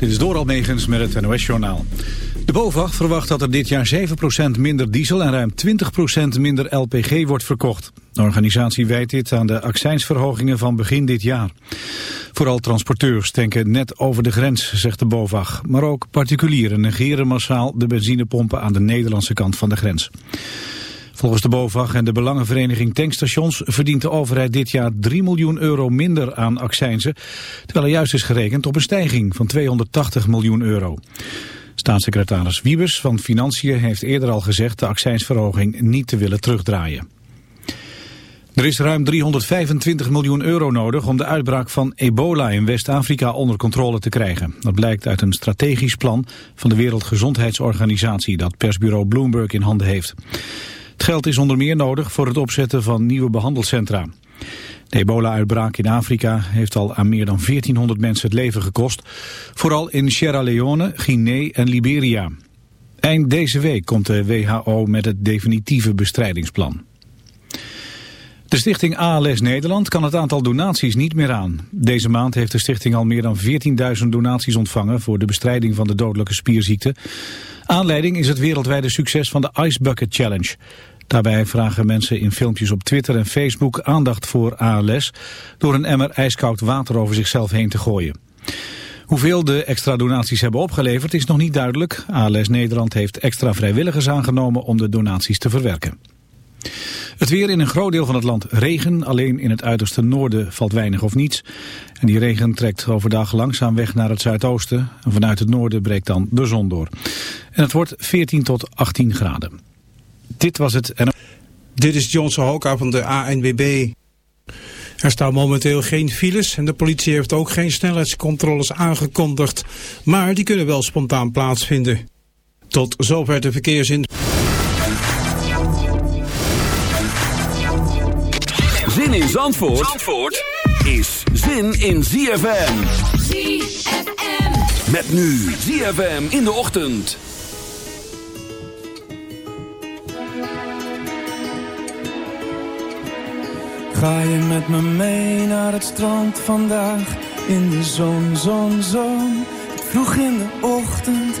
Dit is Doral Megens met het NOS-journaal. De BOVAG verwacht dat er dit jaar 7% minder diesel en ruim 20% minder LPG wordt verkocht. De organisatie wijt dit aan de accijnsverhogingen van begin dit jaar. Vooral transporteurs tanken net over de grens, zegt de BOVAG. Maar ook particulieren negeren massaal de benzinepompen aan de Nederlandse kant van de grens. Volgens de BOVAG en de Belangenvereniging Tankstations verdient de overheid dit jaar 3 miljoen euro minder aan accijnzen, terwijl er juist is gerekend op een stijging van 280 miljoen euro. Staatssecretaris Wiebes van Financiën heeft eerder al gezegd de accijnsverhoging niet te willen terugdraaien. Er is ruim 325 miljoen euro nodig om de uitbraak van ebola in West-Afrika onder controle te krijgen. Dat blijkt uit een strategisch plan van de Wereldgezondheidsorganisatie dat persbureau Bloomberg in handen heeft. Het geld is onder meer nodig voor het opzetten van nieuwe behandelcentra. De ebola-uitbraak in Afrika heeft al aan meer dan 1400 mensen het leven gekost. Vooral in Sierra Leone, Guinea en Liberia. Eind deze week komt de WHO met het definitieve bestrijdingsplan. De stichting ALS Nederland kan het aantal donaties niet meer aan. Deze maand heeft de stichting al meer dan 14.000 donaties ontvangen... voor de bestrijding van de dodelijke spierziekte. Aanleiding is het wereldwijde succes van de Ice Bucket Challenge. Daarbij vragen mensen in filmpjes op Twitter en Facebook aandacht voor ALS... door een emmer ijskoud water over zichzelf heen te gooien. Hoeveel de extra donaties hebben opgeleverd is nog niet duidelijk. ALS Nederland heeft extra vrijwilligers aangenomen om de donaties te verwerken. Het weer in een groot deel van het land regen. Alleen in het uiterste noorden valt weinig of niets. En die regen trekt overdag langzaam weg naar het zuidoosten. En vanuit het noorden breekt dan de zon door. En het wordt 14 tot 18 graden. Dit was het. En... Dit is Johnson Hoka van de ANWB. Er staan momenteel geen files en de politie heeft ook geen snelheidscontroles aangekondigd. Maar die kunnen wel spontaan plaatsvinden. Tot zover de verkeersin. Zandvoort is zin in ZFM. ZFM. Met nu ZFM in de ochtend. Ga je met me mee naar het strand vandaag? In de zon, zon, zon. Vroeg in de ochtend.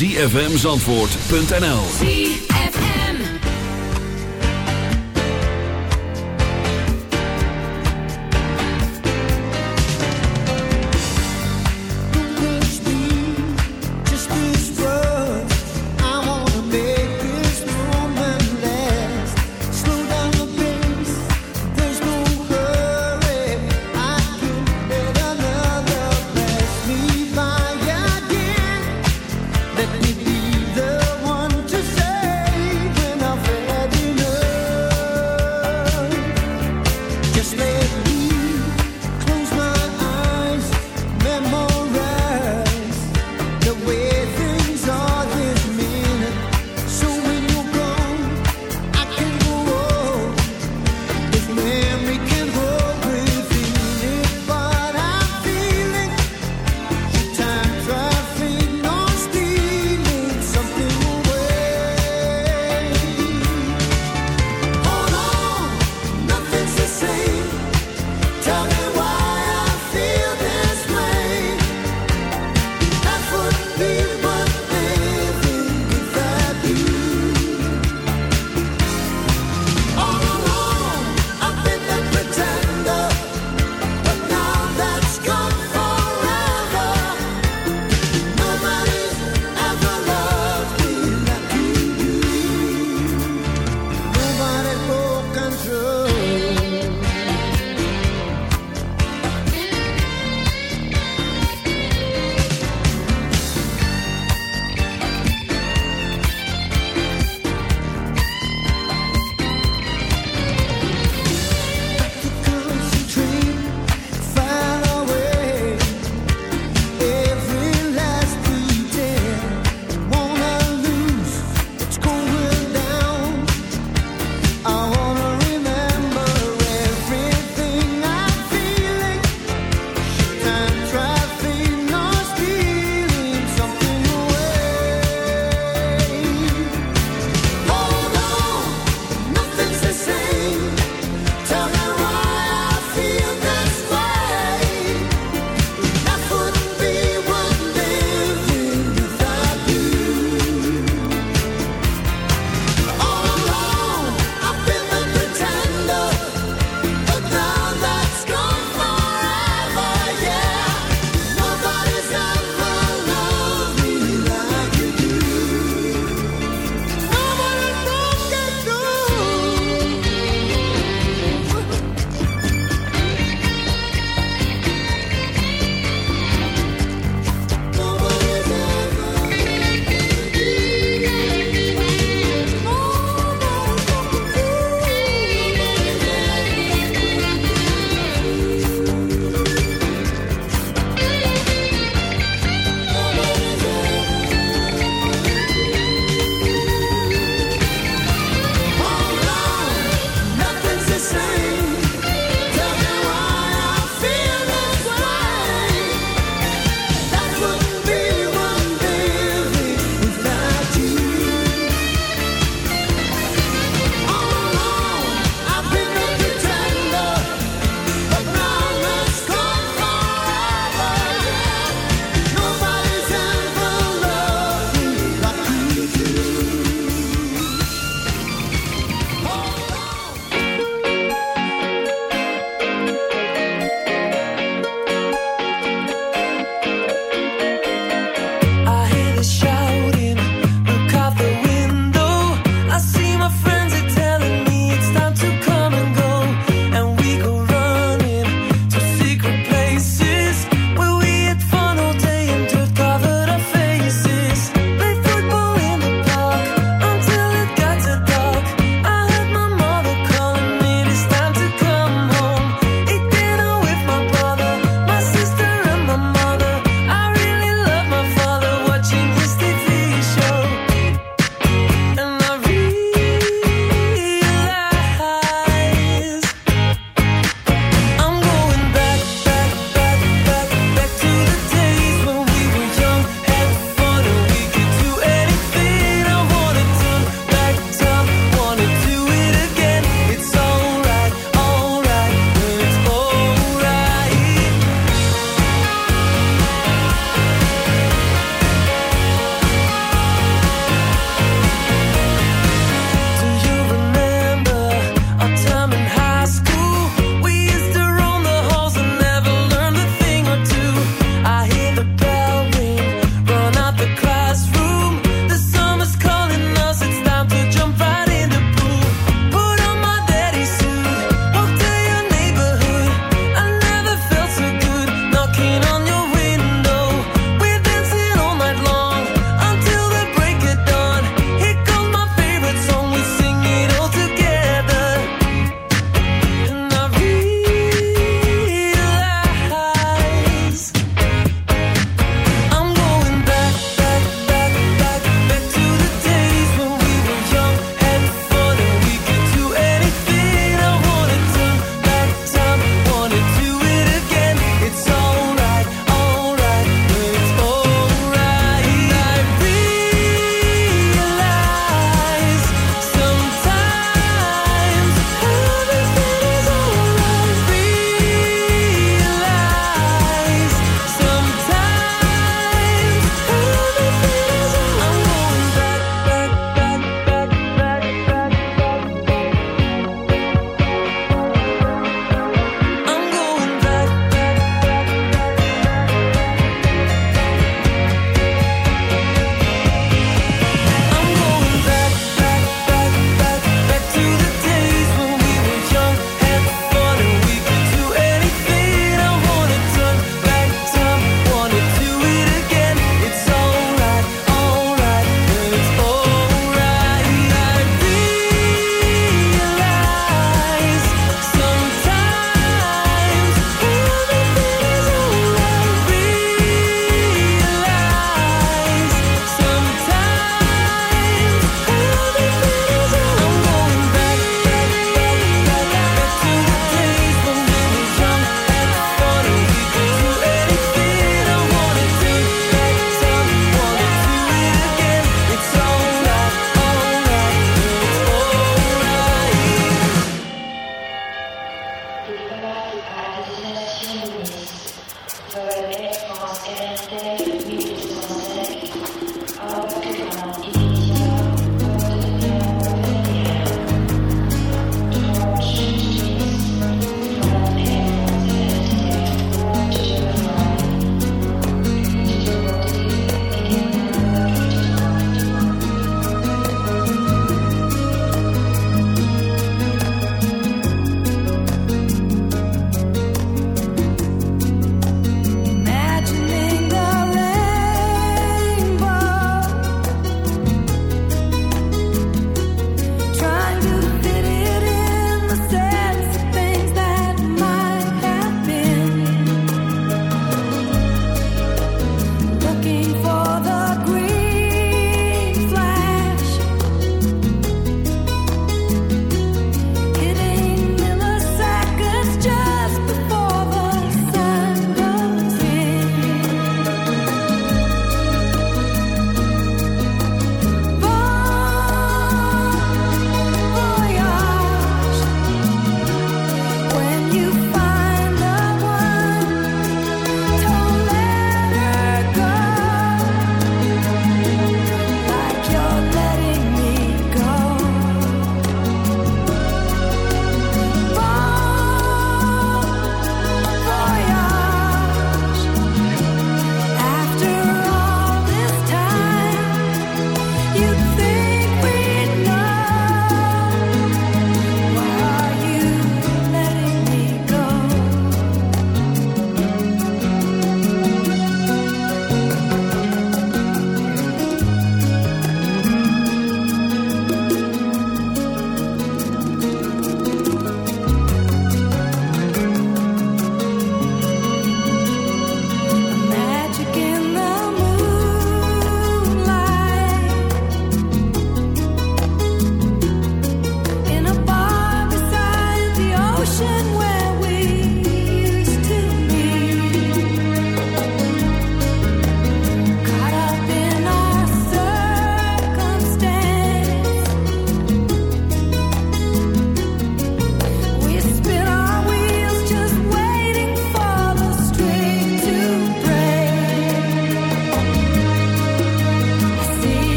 www.zfmzandvoort.nl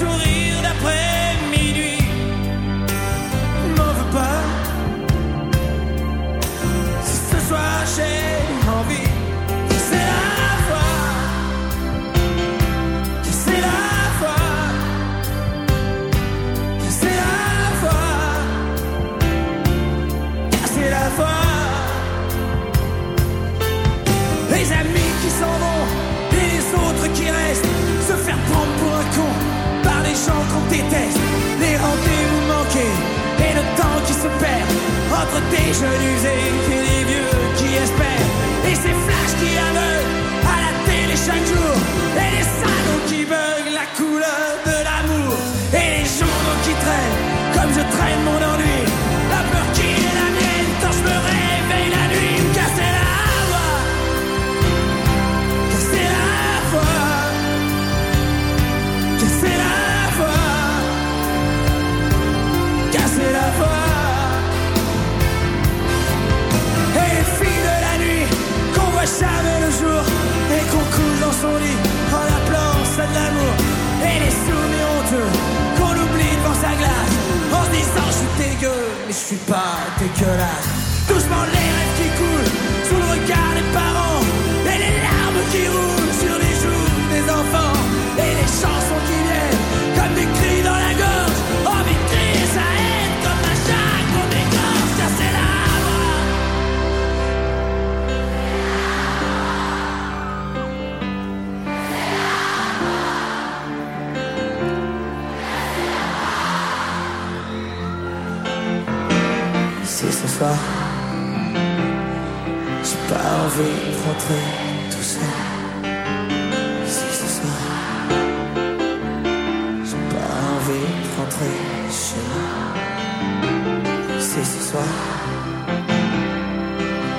sourire d'après.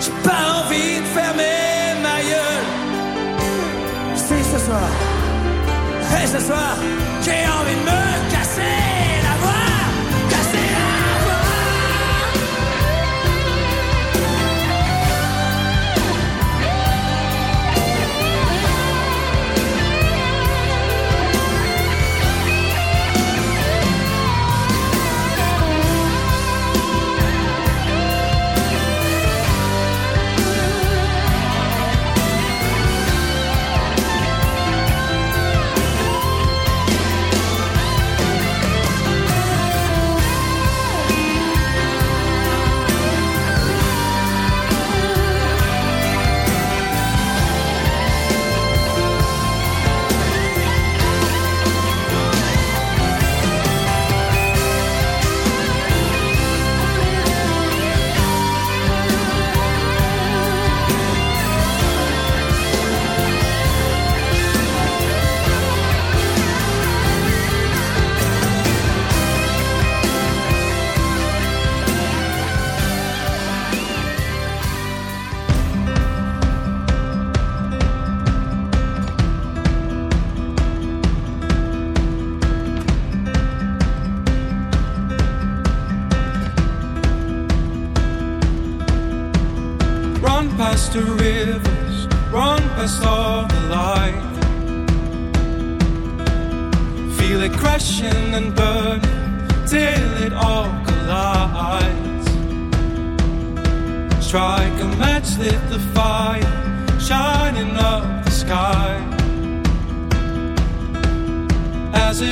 J'ai pas envie de fermer ma gueule. Si ce soir. Et ce soir. J'ai envie de me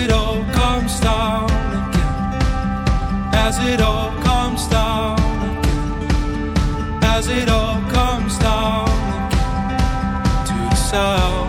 it all comes down again. As it all comes down again. As it all comes down again to the sound.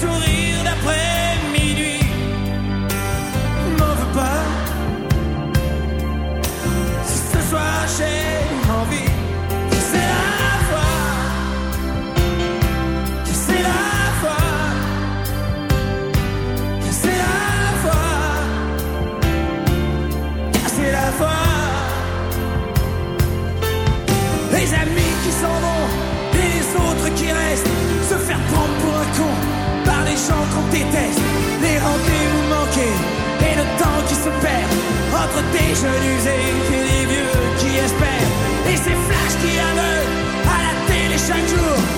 sourire d'après minuit. déteste, les rendez-vous manqués et le temps qui se perd entre des jeunes usés et des vieux qui espèrent et ces flashs qui aveuglent à la télé chaque jour.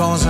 cosa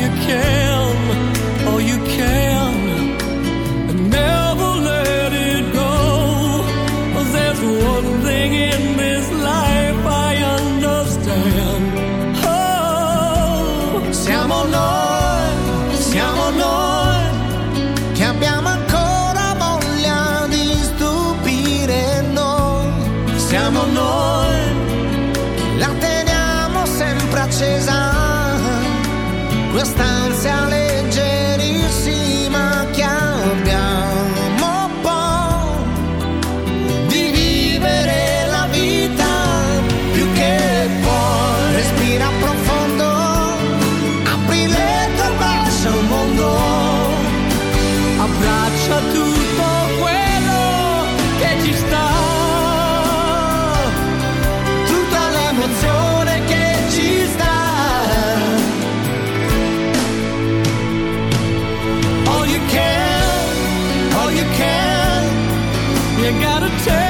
you can. I gotta take